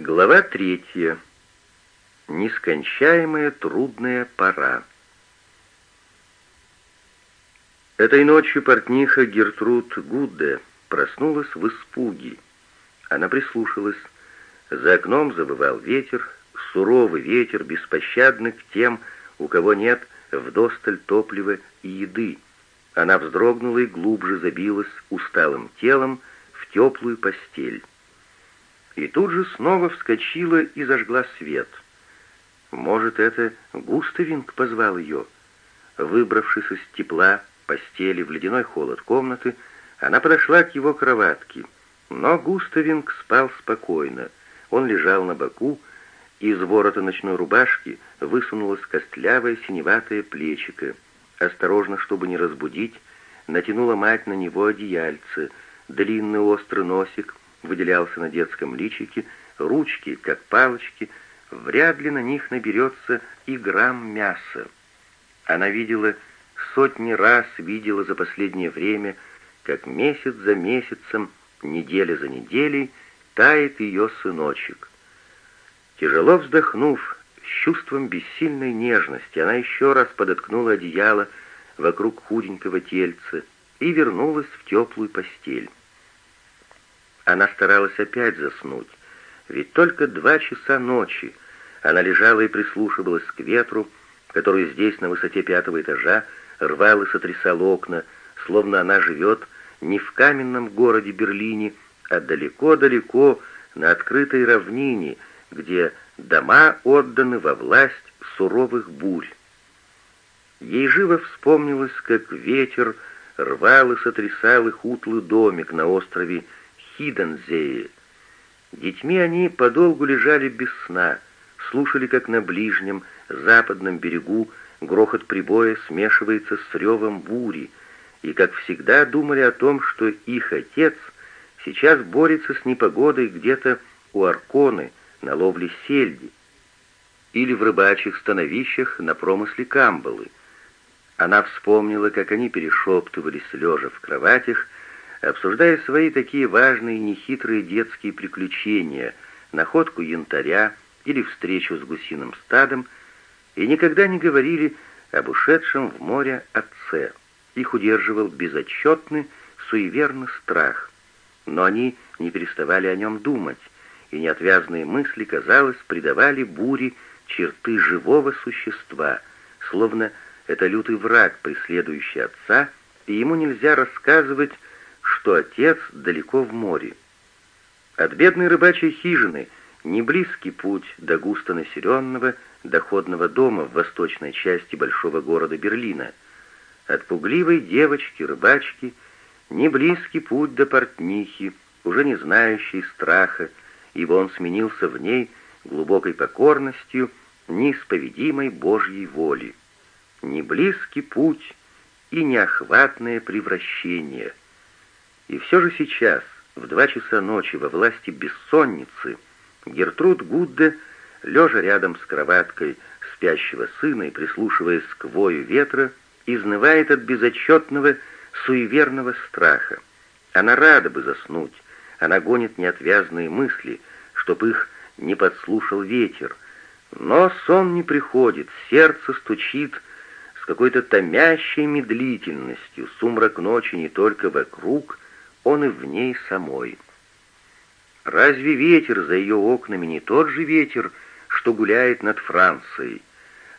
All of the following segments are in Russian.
Глава третья. Нескончаемая трудная пора. Этой ночью портниха Гертруд Гудде проснулась в испуге. Она прислушалась. За окном забывал ветер, суровый ветер, беспощадный к тем, у кого нет вдосталь топлива и еды. Она вздрогнула и глубже забилась усталым телом в теплую постель. И тут же снова вскочила и зажгла свет. Может, это Густавинг позвал ее? Выбравшись из тепла постели в ледяной холод комнаты, она подошла к его кроватке. Но Густавинг спал спокойно. Он лежал на боку, из ворота ночной рубашки высунулось костлявое синеватое плечико. Осторожно, чтобы не разбудить, натянула мать на него одеяльце, длинный острый носик выделялся на детском личике, ручки, как палочки, вряд ли на них наберется и грамм мяса. Она видела, сотни раз видела за последнее время, как месяц за месяцем, неделя за неделей, тает ее сыночек. Тяжело вздохнув, с чувством бессильной нежности, она еще раз подоткнула одеяло вокруг худенького тельца и вернулась в теплую постель. Она старалась опять заснуть, ведь только два часа ночи она лежала и прислушивалась к ветру, который здесь, на высоте пятого этажа, рвал и сотрясал окна, словно она живет не в каменном городе Берлине, а далеко-далеко на открытой равнине, где дома отданы во власть суровых бурь. Ей живо вспомнилось, как ветер рвал и сотрясал их утлый домик на острове Хидензее. Детьми они подолгу лежали без сна, слушали, как на ближнем, западном берегу грохот прибоя смешивается с ревом бури, и, как всегда, думали о том, что их отец сейчас борется с непогодой где-то у Арконы, на ловле сельди или в рыбачьих становищах на промысле камбалы. Она вспомнила, как они перешептывались, лежа в кроватях, обсуждая свои такие важные нехитрые детские приключения, находку янтаря или встречу с гусиным стадом, и никогда не говорили об ушедшем в море отце. Их удерживал безотчетный, суеверный страх. Но они не переставали о нем думать, и неотвязные мысли, казалось, придавали буре черты живого существа, словно это лютый враг, преследующий отца, и ему нельзя рассказывать, что отец далеко в море. От бедной рыбачьей хижины не близкий путь до густо населенного доходного дома в восточной части большого города Берлина. От пугливой девочки-рыбачки не близкий путь до портнихи, уже не знающей страха, ибо он сменился в ней глубокой покорностью неисповедимой Божьей воли. Не близкий путь и неохватное превращение. И все же сейчас, в два часа ночи во власти бессонницы, Гертруд Гудде, лежа рядом с кроваткой спящего сына и прислушиваясь к вою ветра, изнывает от безотчетного суеверного страха. Она рада бы заснуть, она гонит неотвязные мысли, чтоб их не подслушал ветер. Но сон не приходит, сердце стучит с какой-то томящей медлительностью, сумрак ночи не только вокруг, он и в ней самой. Разве ветер за ее окнами не тот же ветер, что гуляет над Францией?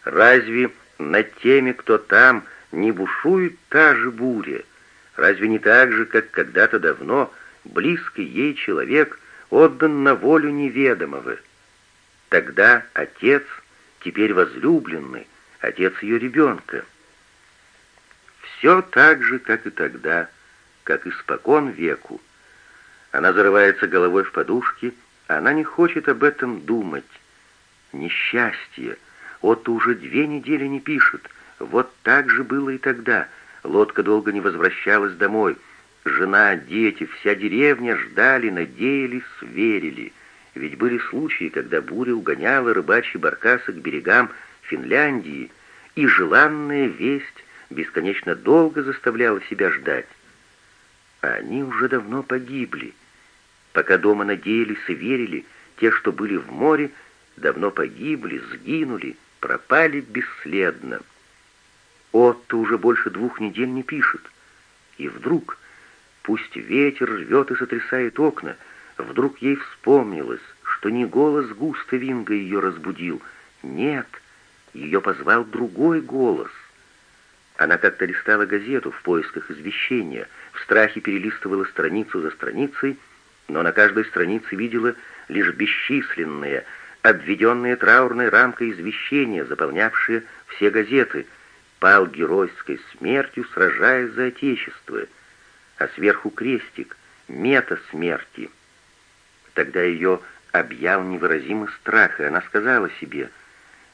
Разве над теми, кто там, не бушует та же буря? Разве не так же, как когда-то давно близкий ей человек отдан на волю неведомого. Тогда отец, теперь возлюбленный, отец ее ребенка. Все так же, как и тогда, как испокон веку. Она зарывается головой в подушки, а она не хочет об этом думать. Несчастье. Отто уже две недели не пишет. Вот так же было и тогда. Лодка долго не возвращалась домой — Жена, дети, вся деревня ждали, надеялись, верили. Ведь были случаи, когда буря угоняла рыбачьи баркасы к берегам Финляндии, и желанная весть бесконечно долго заставляла себя ждать. А они уже давно погибли. Пока дома надеялись и верили, те, что были в море, давно погибли, сгинули, пропали бесследно. Отто уже больше двух недель не пишет. И вдруг, пусть ветер рвет и сотрясает окна, вдруг ей вспомнилось, что не голос Густа Винга ее разбудил. Нет, ее позвал другой голос. Она как-то листала газету в поисках извещения, в страхе перелистывала страницу за страницей, но на каждой странице видела лишь бесчисленные, обведенные траурной рамкой извещения, заполнявшие все газеты — пал геройской смертью, сражаясь за Отечество, а сверху крестик, мета смерти. Тогда ее объял невыразимый страх, и она сказала себе,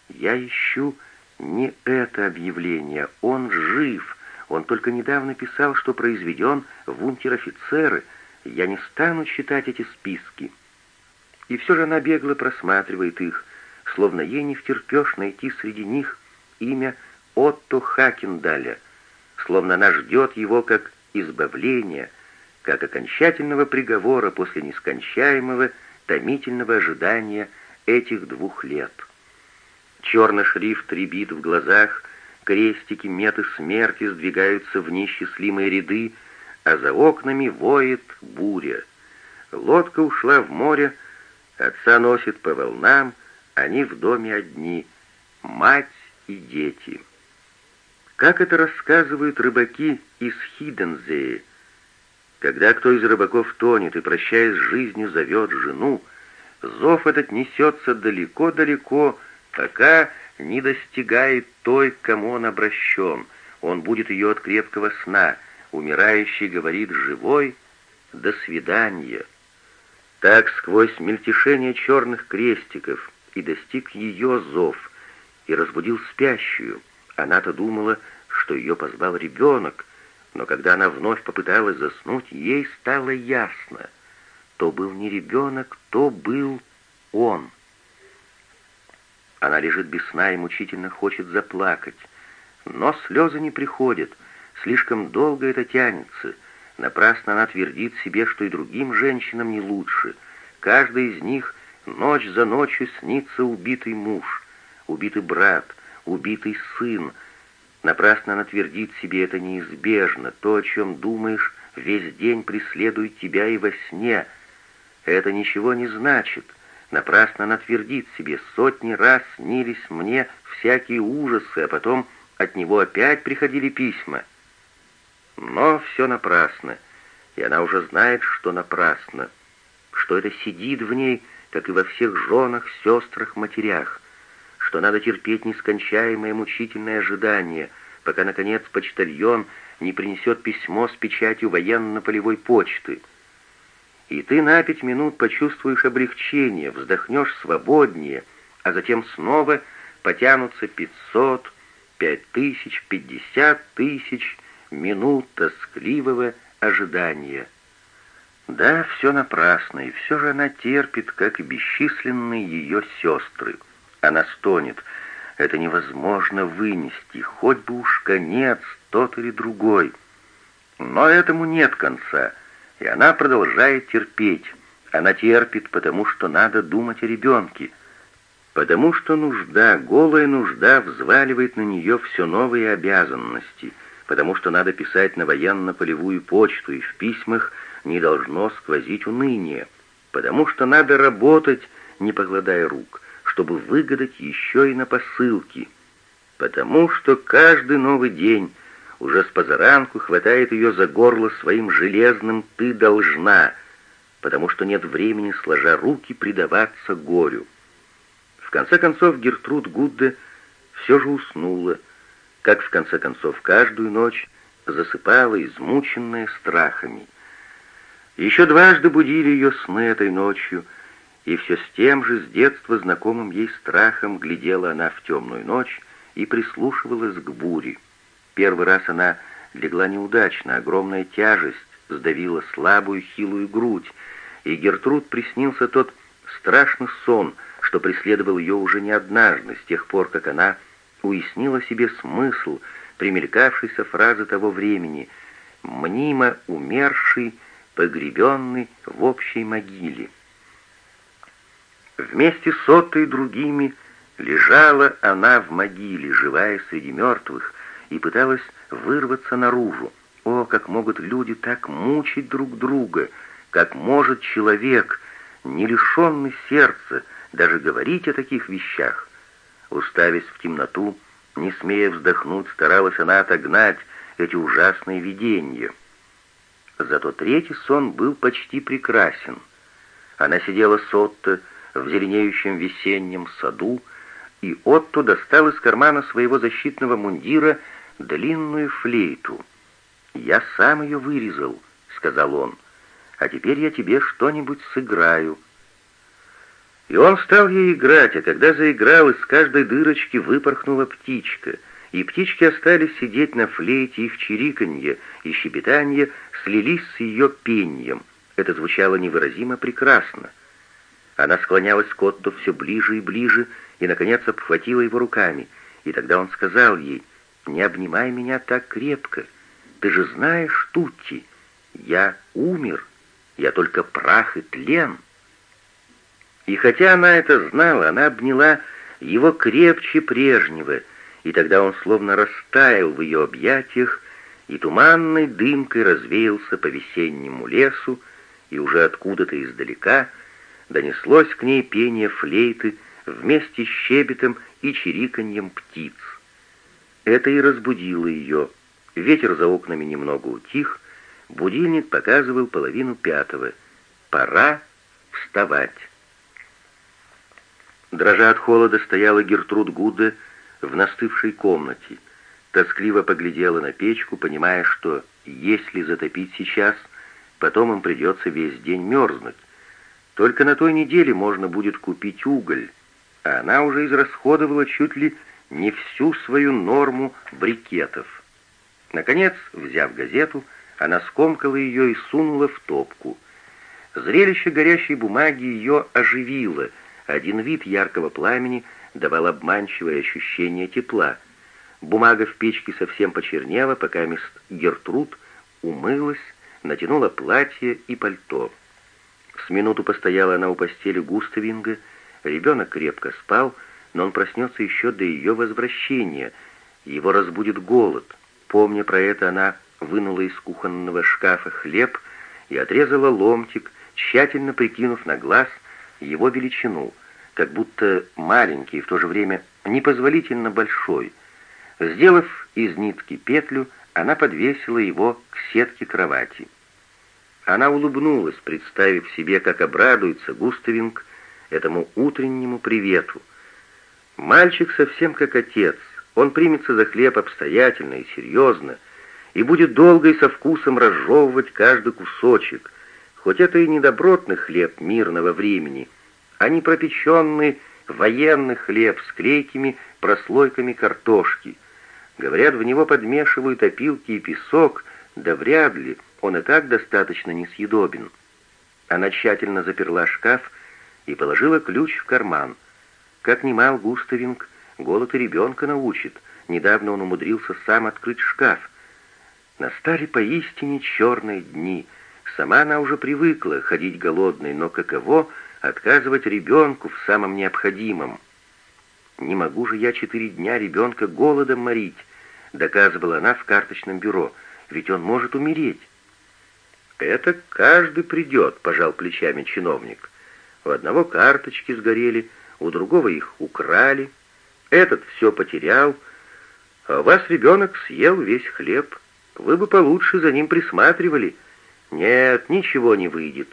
«Я ищу не это объявление, он жив, он только недавно писал, что произведен в унтер-офицеры, я не стану читать эти списки». И все же она бегло просматривает их, словно ей не втерпешь найти среди них имя Отто Хакендаля, словно она ждет его как избавления, как окончательного приговора после нескончаемого, томительного ожидания этих двух лет. Черный шрифт рябит в глазах, крестики меты смерти сдвигаются в неисчислимые ряды, а за окнами воет буря. Лодка ушла в море, отца носит по волнам, они в доме одни, мать и дети. Как это рассказывают рыбаки из Хидензеи? Когда кто из рыбаков тонет и, прощаясь с жизнью, зовет жену, зов этот несется далеко-далеко, пока не достигает той, к кому он обращен. Он будет ее от крепкого сна. Умирающий говорит живой «до свидания». Так сквозь мельтешение черных крестиков и достиг ее зов, и разбудил спящую — она-то думала, что ее позвал ребенок, но когда она вновь попыталась заснуть, ей стало ясно. То был не ребенок, то был он. Она лежит без сна и мучительно хочет заплакать. Но слезы не приходят, слишком долго это тянется. Напрасно она твердит себе, что и другим женщинам не лучше. Каждой из них ночь за ночью снится убитый муж, убитый брат, убитый сын. Напрасно она твердит себе это неизбежно, то, о чем думаешь, весь день преследует тебя и во сне. Это ничего не значит. Напрасно она твердит себе, сотни раз снились мне всякие ужасы, а потом от него опять приходили письма. Но все напрасно, и она уже знает, что напрасно, что это сидит в ней, как и во всех женах, сестрах, матерях что надо терпеть нескончаемое мучительное ожидание, пока, наконец, почтальон не принесет письмо с печатью военно-полевой почты. И ты на пять минут почувствуешь облегчение, вздохнешь свободнее, а затем снова потянутся пятьсот, пять тысяч, пятьдесят тысяч минут тоскливого ожидания. Да, все напрасно, и все же она терпит, как и бесчисленные ее сестры. Она стонет. Это невозможно вынести, хоть бы уж конец, тот или другой. Но этому нет конца, и она продолжает терпеть. Она терпит, потому что надо думать о ребенке, потому что нужда, голая нужда взваливает на нее все новые обязанности, потому что надо писать на военно-полевую почту, и в письмах не должно сквозить уныние, потому что надо работать, не покладая рук, чтобы выгадать еще и на посылки, потому что каждый новый день уже с позаранку хватает ее за горло своим железным «ты должна», потому что нет времени, сложа руки, предаваться горю. В конце концов Гертруд Гудде все же уснула, как в конце концов каждую ночь засыпала, измученная страхами. Еще дважды будили ее сны этой ночью — и все с тем же с детства знакомым ей страхом глядела она в темную ночь и прислушивалась к буре. Первый раз она легла неудачно, огромная тяжесть сдавила слабую хилую грудь, и Гертруд приснился тот страшный сон, что преследовал ее уже не однажды, с тех пор, как она уяснила себе смысл примелькавшейся фразы того времени «мнимо умерший, погребенный в общей могиле». Вместе с Оттой и другими лежала она в могиле, живая среди мертвых, и пыталась вырваться наружу. О, как могут люди так мучить друг друга, как может человек, не лишенный сердца, даже говорить о таких вещах. Уставясь в темноту, не смея вздохнуть, старалась она отогнать эти ужасные видения. Зато третий сон был почти прекрасен. Она сидела с Отто в зеленеющем весеннем саду, и Отто достал из кармана своего защитного мундира длинную флейту. «Я сам ее вырезал», — сказал он, — «а теперь я тебе что-нибудь сыграю». И он стал ей играть, а когда заиграл, из каждой дырочки выпорхнула птичка, и птички остались сидеть на флейте, их чириканье и щебетанье слились с ее пением. Это звучало невыразимо прекрасно. Она склонялась к Отто все ближе и ближе, и, наконец, обхватила его руками, и тогда он сказал ей, «Не обнимай меня так крепко, ты же знаешь, Тутти, я умер, я только прах и тлен». И хотя она это знала, она обняла его крепче прежнего, и тогда он словно растаял в ее объятиях, и туманной дымкой развеялся по весеннему лесу, и уже откуда-то издалека донеслось к ней пение флейты вместе с щебетом и чириканьем птиц. Это и разбудило ее. Ветер за окнами немного утих, будильник показывал половину пятого. Пора вставать. Дрожа от холода стояла Гертруд Гудde в настывшей комнате. Тоскливо поглядела на печку, понимая, что если затопить сейчас, потом им придется весь день мерзнуть. Только на той неделе можно будет купить уголь, а она уже израсходовала чуть ли не всю свою норму брикетов. Наконец, взяв газету, она скомкала ее и сунула в топку. Зрелище горящей бумаги ее оживило — один вид яркого пламени давал обманчивое ощущение тепла. Бумага в печке совсем почернела, пока мисс Гертруд умылась, натянула платье и пальто. С минуту постояла она у постели Густавинга, ребенок крепко спал, но он проснется еще до ее возвращения, его разбудит голод. Помня про это, она вынула из кухонного шкафа хлеб и отрезала ломтик, тщательно прикинув на глаз — его величину, как будто маленький и в то же время непозволительно большой. Сделав из нитки петлю, она подвесила его к сетке кровати. Она улыбнулась, представив себе, как обрадуется Густавинг этому утреннему привету. Мальчик совсем как отец, он примется за хлеб обстоятельно и серьезно, и будет долго и со вкусом разжевывать каждый кусочек, хоть это и недобротный хлеб мирного времени, а не пропеченный военный хлеб с клейкими прослойками картошки. Говорят, в него подмешивают опилки и песок, да вряд ли, он и так достаточно несъедобен. Она тщательно заперла шкаф и положила ключ в карман. Как немал Густавинг, голод и ребенка научит. Недавно он умудрился сам открыть шкаф. Настали поистине черные дни — Сама она уже привыкла ходить голодной, но каково отказывать ребенку в самом необходимом? «Не могу же я четыре дня ребенка голодом морить», — доказывала она в карточном бюро, — «ведь он может умереть». «Это каждый придет», — пожал плечами чиновник. «У одного карточки сгорели, у другого их украли, этот все потерял, а вас ребенок съел весь хлеб. Вы бы получше за ним присматривали». «Нет, ничего не выйдет».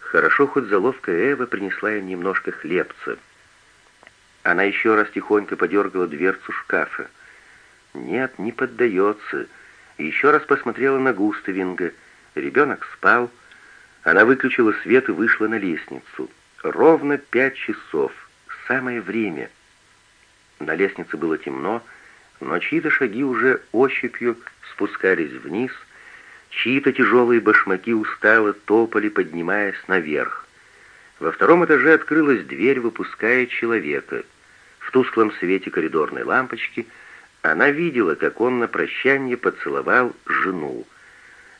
Хорошо, хоть заловка Эва принесла им немножко хлебца. Она еще раз тихонько подергала дверцу шкафа. «Нет, не поддается». еще раз посмотрела на Густавинга. Ребенок спал. Она выключила свет и вышла на лестницу. Ровно пять часов. Самое время. На лестнице было темно, но чьи-то шаги уже ощупью спускались вниз — Чьи-то тяжелые башмаки устало топали, поднимаясь наверх. Во втором этаже открылась дверь, выпуская человека. В тусклом свете коридорной лампочки она видела, как он на прощание поцеловал жену,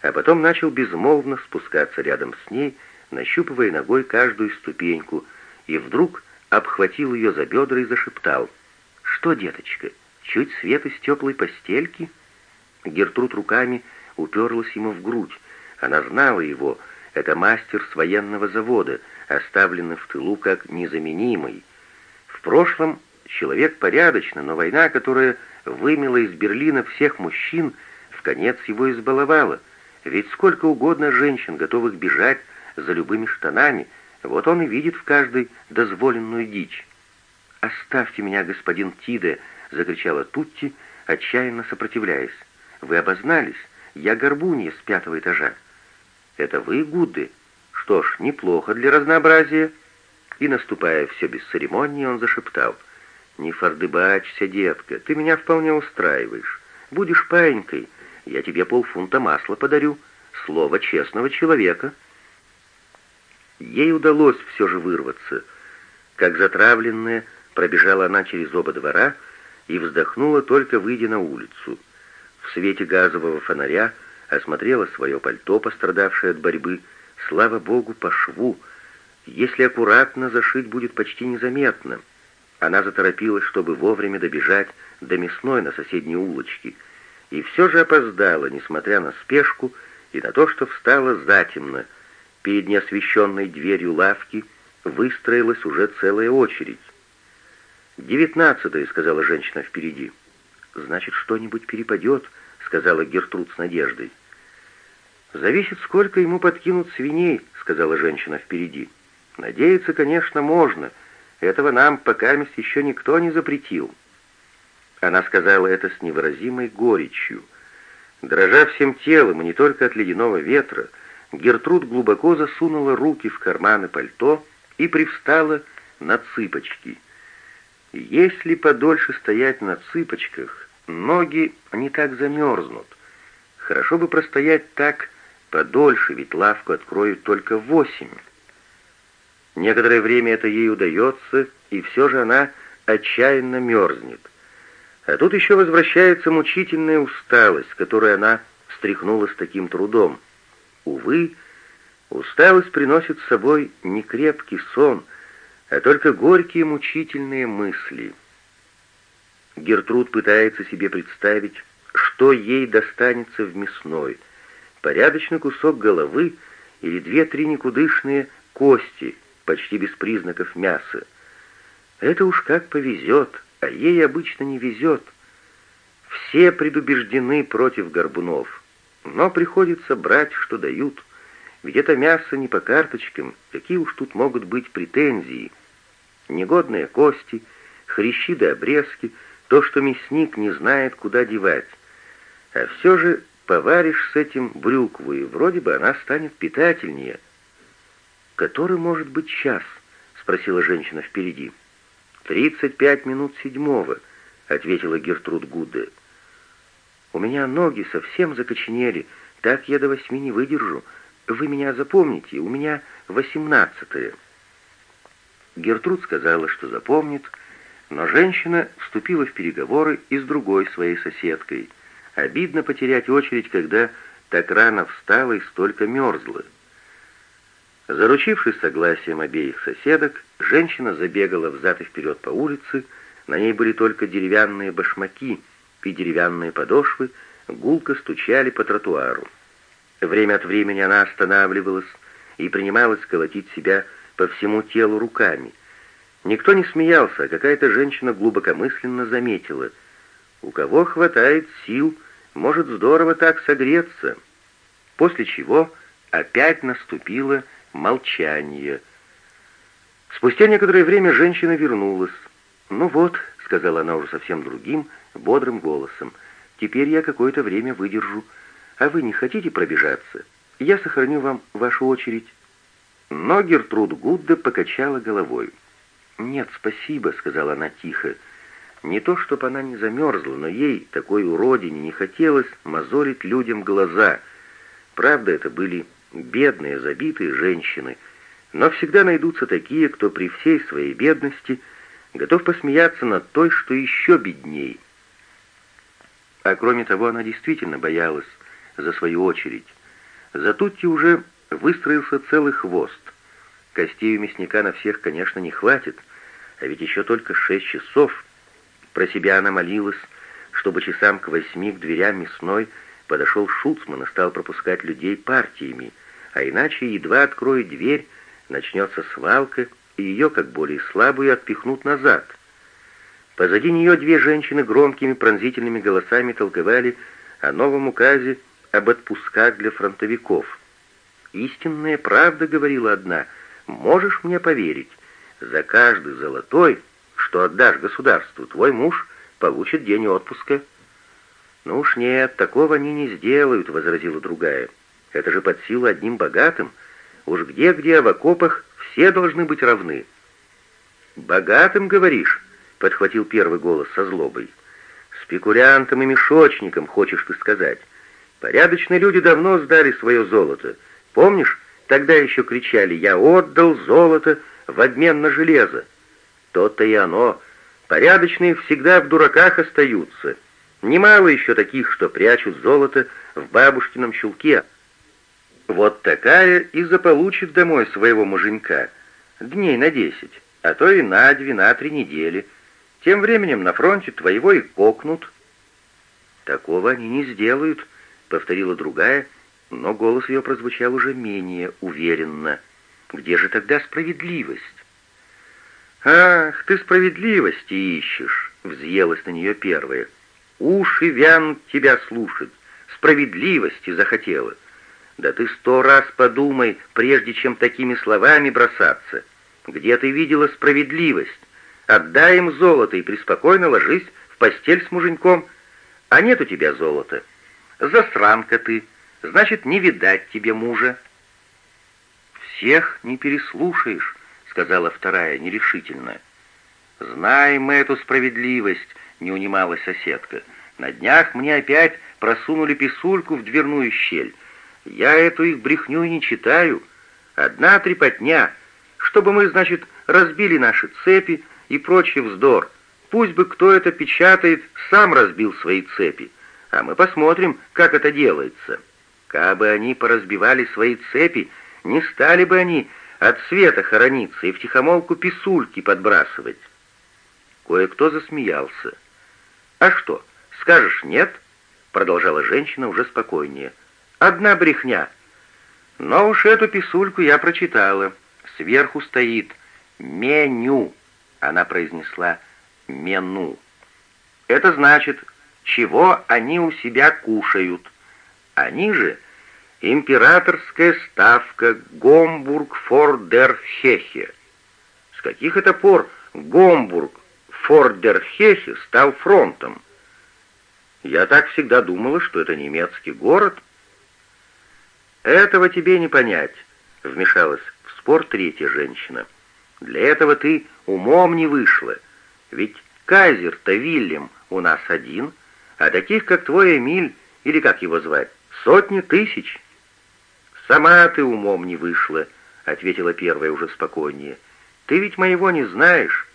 а потом начал безмолвно спускаться рядом с ней, нащупывая ногой каждую ступеньку, и вдруг обхватил ее за бедра и зашептал. «Что, деточка, чуть свет из теплой постельки?» Гертруд руками уперлась ему в грудь. Она знала его, это мастер с военного завода, оставленный в тылу как незаменимый. В прошлом человек порядочный, но война, которая вымела из Берлина всех мужчин, в конец его избаловала. Ведь сколько угодно женщин, готовых бежать за любыми штанами, вот он и видит в каждой дозволенную дичь. «Оставьте меня, господин Тиде!» — закричала Тутти, отчаянно сопротивляясь. «Вы обознались. Я горбунья с пятого этажа». «Это вы, Гудды? Что ж, неплохо для разнообразия». И, наступая все без церемонии, он зашептал. «Не фардыбачься, детка, ты меня вполне устраиваешь. Будешь паинькой, я тебе полфунта масла подарю. Слово честного человека». Ей удалось все же вырваться. Как затравленная, пробежала она через оба двора и вздохнула, только выйдя на улицу. В свете газового фонаря осмотрела свое пальто, пострадавшее от борьбы. Слава богу, по шву. Если аккуратно зашить, будет почти незаметно. Она заторопилась, чтобы вовремя добежать до мясной на соседней улочке. И все же опоздала, несмотря на спешку и на то, что встала затемно — Перед неосвещенной дверью лавки выстроилась уже целая очередь. «Девятнадцатая», — сказала женщина впереди. «Значит, что-нибудь перепадет», — сказала Гертруд с надеждой. «Зависит, сколько ему подкинут свиней», — сказала женщина впереди. «Надеяться, конечно, можно. Этого нам пока еще никто не запретил». Она сказала это с невыразимой горечью. Дрожа всем телом, и не только от ледяного ветра, — Гертруд глубоко засунула руки в карманы пальто и привстала на цыпочки. Если подольше стоять на цыпочках, ноги не так замерзнут. Хорошо бы простоять так подольше, ведь лавку откроют только восемь. Некоторое время это ей удается, и все же она отчаянно мерзнет. А тут еще возвращается мучительная усталость, которую она стряхнула с таким трудом. Увы, усталость приносит с собой не крепкий сон, а только горькие мучительные мысли. Гертруд пытается себе представить, что ей достанется в мясной. Порядочный кусок головы или две-три никудышные кости, почти без признаков мяса. Это уж как повезет, а ей обычно не везет. Все предубеждены против горбунов. Но приходится брать, что дают. Ведь это мясо не по карточкам, какие уж тут могут быть претензии. Негодные кости, хрящи да обрезки, то, что мясник не знает, куда девать. А все же поваришь с этим брюкву, и вроде бы она станет питательнее. «Который может быть час?» — спросила женщина впереди. «Тридцать пять минут седьмого», — ответила Гертруд Гудде. У меня ноги совсем закоченели, так я до восьми не выдержу. Вы меня запомните, у меня восемнадцатое». Гертруд сказала, что запомнит, но женщина вступила в переговоры и с другой своей соседкой. Обидно потерять очередь, когда так рано встала и столько мерзла. Заручившись согласием обеих соседок, женщина забегала взад и вперед по улице, на ней были только деревянные башмаки — и деревянные подошвы гулко стучали по тротуару. Время от времени она останавливалась и принималась колотить себя по всему телу руками. Никто не смеялся, а какая-то женщина глубокомысленно заметила. «У кого хватает сил, может здорово так согреться». После чего опять наступило молчание. Спустя некоторое время женщина вернулась. «Ну вот», — сказала она уже совсем другим, — бодрым голосом. «Теперь я какое-то время выдержу. А вы не хотите пробежаться? Я сохраню вам вашу очередь». Но Гертруд Гудда покачала головой. «Нет, спасибо», — сказала она тихо. Не то, чтобы она не замерзла, но ей, такой уродине, не хотелось мозолить людям глаза. Правда, это были бедные, забитые женщины, но всегда найдутся такие, кто при всей своей бедности готов посмеяться над той, что еще бедней — а кроме того, она действительно боялась за свою очередь. За Тутти уже выстроился целый хвост. Костей у мясника на всех, конечно, не хватит, а ведь еще только шесть часов. Про себя она молилась, чтобы часам к восьми к дверям мясной подошел Шуцман и стал пропускать людей партиями, а иначе едва откроет дверь, начнется свалка, и ее, как более слабую, отпихнут назад. Позади нее две женщины громкими пронзительными голосами толковали о новом указе об отпусках для фронтовиков. «Истинная правда», — говорила одна, — «можешь мне поверить, за каждый золотой, что отдашь государству, твой муж получит день отпуска». «Ну уж нет, такого они не сделают», — возразила другая. «Это же под силу одним богатым. Уж где-где, в окопах все должны быть равны». «Богатым, говоришь?» — подхватил первый голос со злобой. «Спекулянтам и мешочникам, хочешь ты сказать. Порядочные люди давно сдали свое золото. Помнишь, тогда еще кричали «Я отдал золото в обмен на железо». То-то и оно. Порядочные всегда в дураках остаются». Немало еще таких, что прячут золото в бабушкином чулке. Вот такая и заполучит домой своего муженька. Дней на десять, а то и на две, на три недели. Тем временем на фронте твоего и кокнут. Такого они не сделают, повторила другая, но голос ее прозвучал уже менее уверенно. Где же тогда справедливость? «Ах, ты справедливости ищешь!» — взъелась на нее первая. Уши вянут тебя слушать, справедливости захотела. Да ты сто раз подумай, прежде чем такими словами бросаться. Где ты видела справедливость? Отдай им золото и преспокойно ложись в постель с муженьком. А нет у тебя золота. Засранка ты, значит, не видать тебе мужа. «Всех не переслушаешь», — сказала вторая нерешительно. «Знаем мы эту справедливость», — не унималась соседка. На днях мне опять просунули писульку в дверную щель. Я эту их брехню не читаю. Одна трепотня, чтобы мы, значит, разбили наши цепи и прочий вздор. Пусть бы кто это печатает, сам разбил свои цепи, а мы посмотрим, как это делается. Кабы они поразбивали свои цепи, не стали бы они от света хорониться и втихомолку писульки подбрасывать. Кое-кто засмеялся. А что, «Скажешь нет?» — продолжала женщина уже спокойнее. «Одна брехня. Но уж эту писульку я прочитала. Сверху стоит «меню». Она произнесла «мену». Это значит, чего они у себя кушают. Они же императорская ставка Гомбург Фордерхехе. С каких это пор Гомбург Фордерхехе стал фронтом? Я так всегда думала, что это немецкий город. Этого тебе не понять, вмешалась в спор третья женщина. Для этого ты умом не вышла. Ведь кайзер-то Вильям у нас один, а таких, как твой Эмиль, или как его звать, сотни тысяч. Сама ты умом не вышла, ответила первая уже спокойнее. Ты ведь моего не знаешь.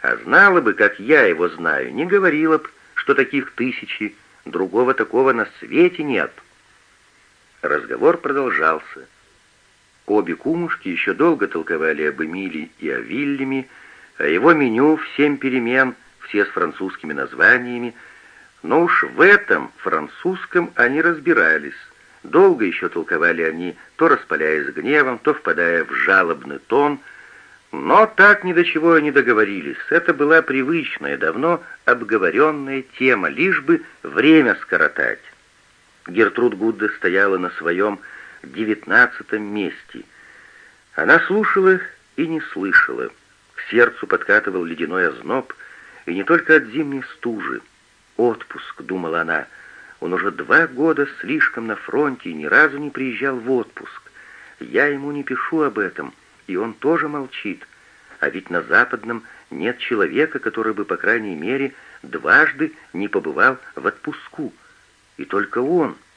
А знала бы, как я его знаю, не говорила бы, что таких тысячи, другого такого на свете нет. Разговор продолжался. Обе кумушки еще долго толковали об Эмиле и о Вильяме, о его меню в семь перемен, все с французскими названиями, но уж в этом французском они разбирались. Долго еще толковали они, то распаляясь гневом, то впадая в жалобный тон — но так ни до чего и не договорились. Это была привычная, давно обговоренная тема, лишь бы время скоротать. Гертруд Гудда стояла на своем девятнадцатом месте. Она слушала и не слышала. К сердцу подкатывал ледяной озноб, и не только от зимней стужи. «Отпуск», — думала она, — «он уже два года слишком на фронте и ни разу не приезжал в отпуск. Я ему не пишу об этом» и он тоже молчит. А ведь на Западном нет человека, который бы, по крайней мере, дважды не побывал в отпуску. И только он —